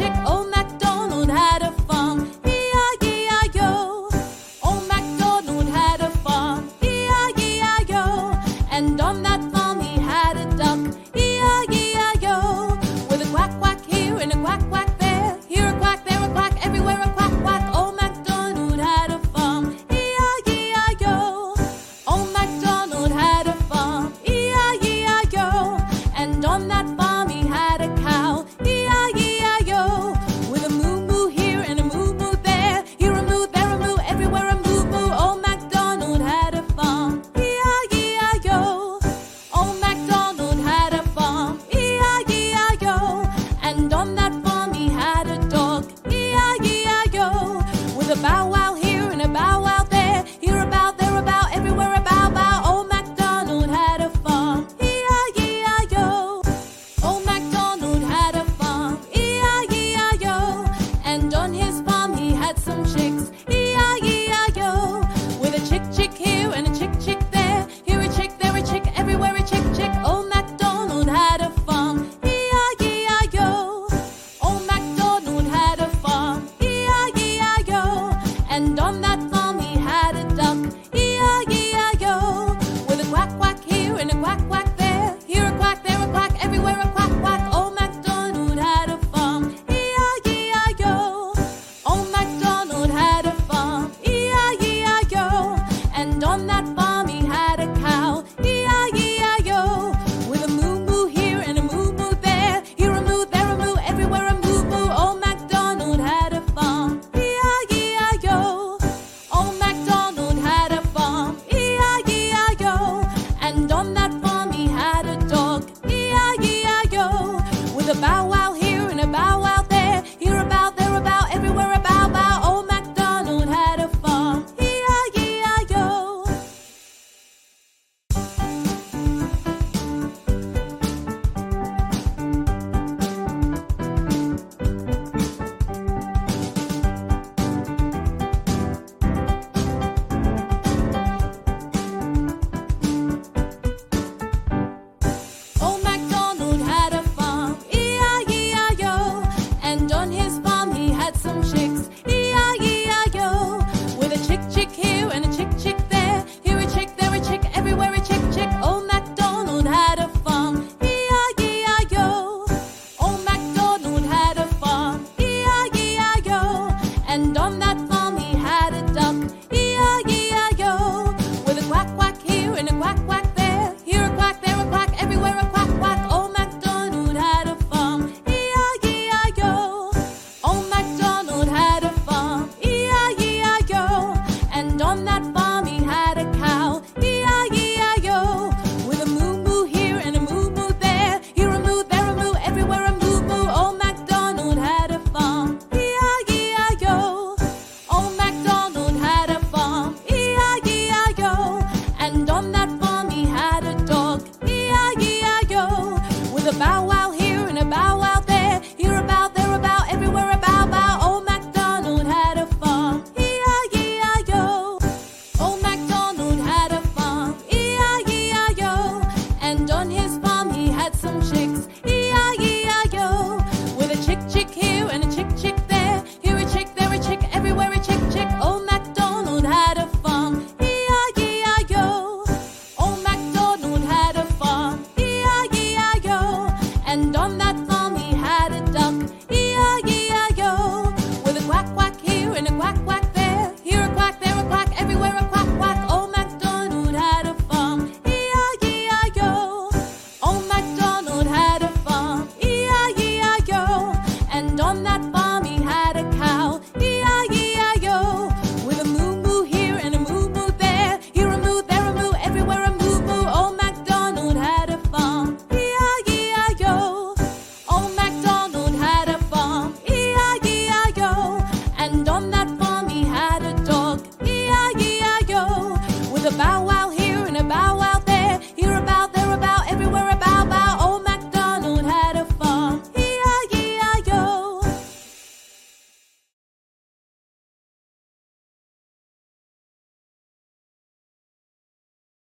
magic Eieio, with a chick chick here and a chick chick there, here a chick, there a chick, everywhere a chick chick. Old MacDonald had a farm, Eieio. Old MacDonald had a farm, Eieio. And on that farm he had a duck, Eieio, with a quack quack here and a quack quack